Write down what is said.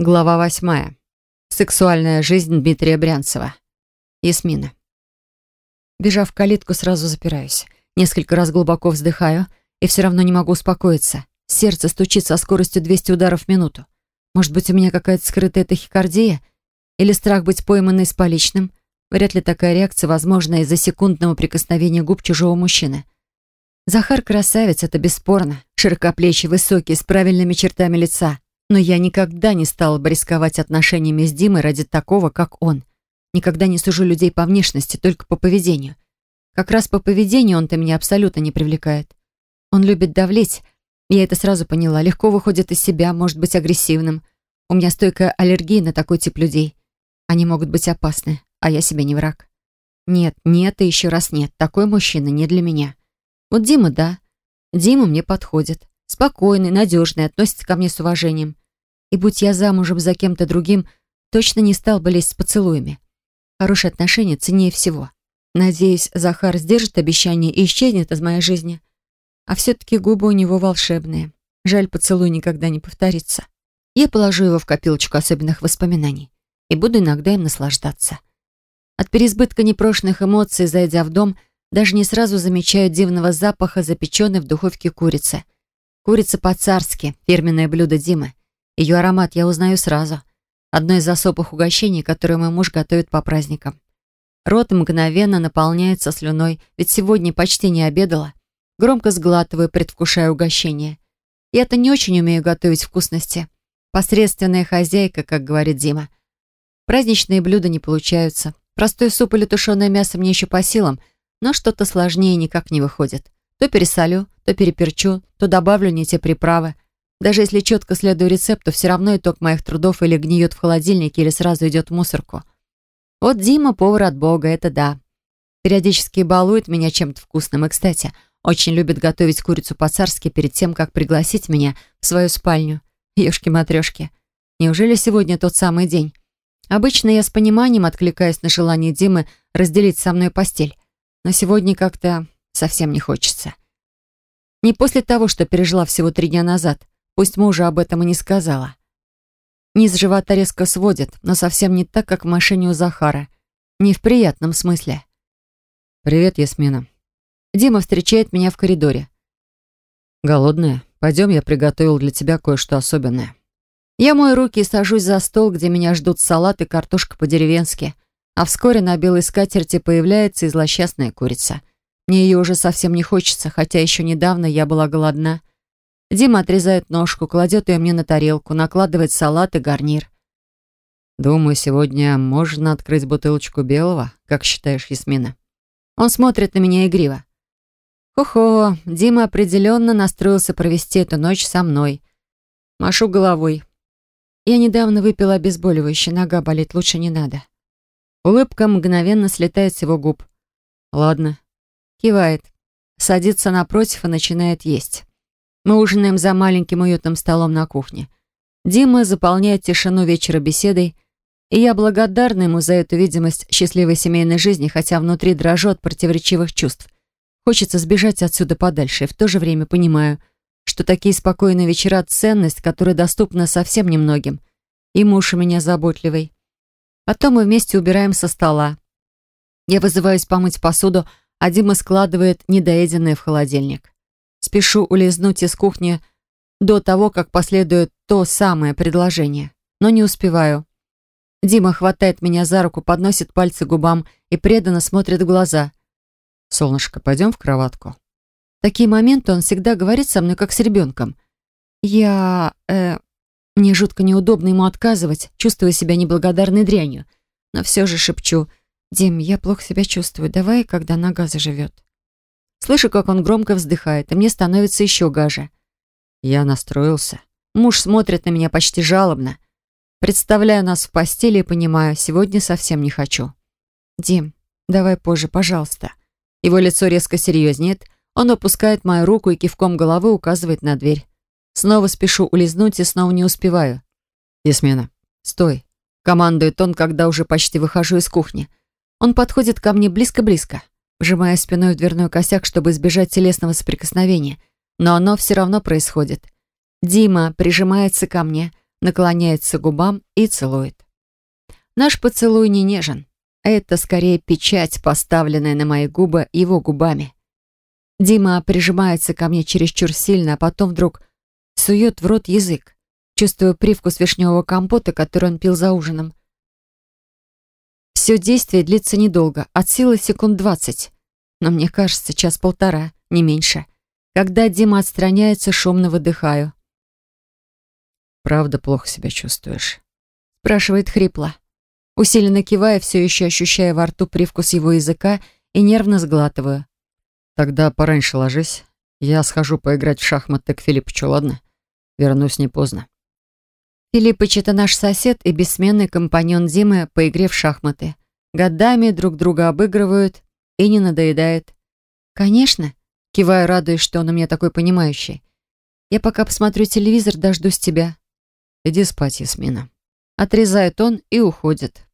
Глава восьмая. Сексуальная жизнь Дмитрия Брянцева. Ясмина. Бежав в калитку, сразу запираюсь. Несколько раз глубоко вздыхаю и все равно не могу успокоиться. Сердце стучит со скоростью 200 ударов в минуту. Может быть, у меня какая-то скрытая тахикардия? Или страх быть пойманной с поличным? Вряд ли такая реакция возможна из-за секундного прикосновения губ чужого мужчины. Захар красавец, это бесспорно. Широкоплечий, высокий, с правильными чертами лица. Но я никогда не стала бы рисковать отношениями с Димой ради такого, как он. Никогда не сужу людей по внешности, только по поведению. Как раз по поведению он-то меня абсолютно не привлекает. Он любит давлеть, я это сразу поняла. Легко выходит из себя, может быть агрессивным. У меня стойкая аллергия на такой тип людей. Они могут быть опасны, а я себе не враг. Нет, нет и еще раз нет. Такой мужчина не для меня. Вот Дима, да. Дима мне подходит. Спокойный, надежный, относится ко мне с уважением. И будь я замужем за кем-то другим, точно не стал бы лезть с поцелуями. Хорошие отношения ценнее всего. Надеюсь, Захар сдержит обещание и исчезнет из моей жизни. А все-таки губы у него волшебные. Жаль, поцелуй никогда не повторится. Я положу его в копилочку особенных воспоминаний и буду иногда им наслаждаться. От переизбытка непрошенных эмоций, зайдя в дом, даже не сразу замечаю дивного запаха запеченной в духовке курицы. Курица по-царски, фирменное блюдо Димы. Ее аромат я узнаю сразу. Одно из особых угощений, которое мой муж готовит по праздникам. Рот мгновенно наполняется слюной, ведь сегодня почти не обедала. Громко сглатываю, предвкушая угощение. Я-то не очень умею готовить вкусности. Посредственная хозяйка, как говорит Дима. Праздничные блюда не получаются. Простой суп или тушеное мясо мне еще по силам, но что-то сложнее никак не выходит. То пересолю, то переперчу, то добавлю не те приправы — даже если четко следую рецепту, все равно итог моих трудов или гниет в холодильнике, или сразу идет в мусорку. Вот Дима повар от бога, это да. Периодически балует меня чем-то вкусным. И, кстати, очень любит готовить курицу по-царски перед тем, как пригласить меня в свою спальню. Ёшки-матрёшки. Неужели сегодня тот самый день? Обычно я с пониманием откликаюсь на желание Димы разделить со мной постель. Но сегодня как-то совсем не хочется. Не после того, что пережила всего три дня назад. Пусть мужа об этом и не сказала. Низ живота резко сводит, но совсем не так, как в машине у Захара. Не в приятном смысле. «Привет, Ясмина». Дима встречает меня в коридоре. «Голодная? Пойдем, я приготовил для тебя кое-что особенное». Я мою руки и сажусь за стол, где меня ждут салат и картошка по-деревенски. А вскоре на белой скатерти появляется и злосчастная курица. Мне ее уже совсем не хочется, хотя еще недавно я была голодна. Дима отрезает ножку, кладет ее мне на тарелку, накладывает салат и гарнир. «Думаю, сегодня можно открыть бутылочку белого, как считаешь, Ясмина?» Он смотрит на меня игриво. Хо-хо, Дима определенно настроился провести эту ночь со мной. Машу головой. Я недавно выпила обезболивающее, нога болит, лучше не надо. Улыбка мгновенно слетает с его губ. «Ладно». Кивает. Садится напротив и начинает есть. Мы ужинаем за маленьким уютным столом на кухне. Дима заполняет тишину вечера беседой, и я благодарна ему за эту видимость счастливой семейной жизни, хотя внутри дрожу от противоречивых чувств. Хочется сбежать отсюда подальше, и в то же время понимаю, что такие спокойные вечера — ценность, которая доступна совсем немногим. И муж у меня заботливый. Потом мы вместе убираем со стола. Я вызываюсь помыть посуду, а Дима складывает недоеденное в холодильник. Спешу улизнуть из кухни до того, как последует то самое предложение. Но не успеваю. Дима хватает меня за руку, подносит пальцы к губам и преданно смотрит в глаза. «Солнышко, пойдем в кроватку?» Такие моменты он всегда говорит со мной, как с ребенком. Я... э... Мне жутко неудобно ему отказывать, чувствуя себя неблагодарной дрянью. Но все же шепчу. «Дим, я плохо себя чувствую. Давай, когда нога заживет». Слышу, как он громко вздыхает, и мне становится еще гаже. Я настроился. Муж смотрит на меня почти жалобно. Представляю нас в постели и понимаю, сегодня совсем не хочу. «Дим, давай позже, пожалуйста». Его лицо резко серьезнеет. Он опускает мою руку и кивком головы указывает на дверь. Снова спешу улизнуть и снова не успеваю. «Ясмина, стой!» Командует он, когда уже почти выхожу из кухни. Он подходит ко мне близко-близко вжимая спиной в дверной косяк, чтобы избежать телесного соприкосновения. Но оно все равно происходит. Дима прижимается ко мне, наклоняется к губам и целует. Наш поцелуй не нежен. Это скорее печать, поставленная на мои губы его губами. Дима прижимается ко мне чересчур сильно, а потом вдруг сует в рот язык. Чувствую привкус вишневого компота, который он пил за ужином. Все действие длится недолго, от силы секунд двадцать. Но мне кажется, час-полтора, не меньше. Когда Дима отстраняется, шумно выдыхаю. «Правда плохо себя чувствуешь?» Спрашивает хрипло. Усиленно кивая, все еще ощущая во рту привкус его языка и нервно сглатываю. «Тогда пораньше ложись. Я схожу поиграть в шахматы к Филиппычу, ладно? Вернусь не поздно». Филиппыч — это наш сосед и бессменный компаньон Димы по игре в шахматы. Годами друг друга обыгрывают и не надоедает. «Конечно», — киваю, радуясь, что он у меня такой понимающий. «Я пока посмотрю телевизор, дождусь тебя». «Иди спать, Ясмина». Отрезает он и уходит.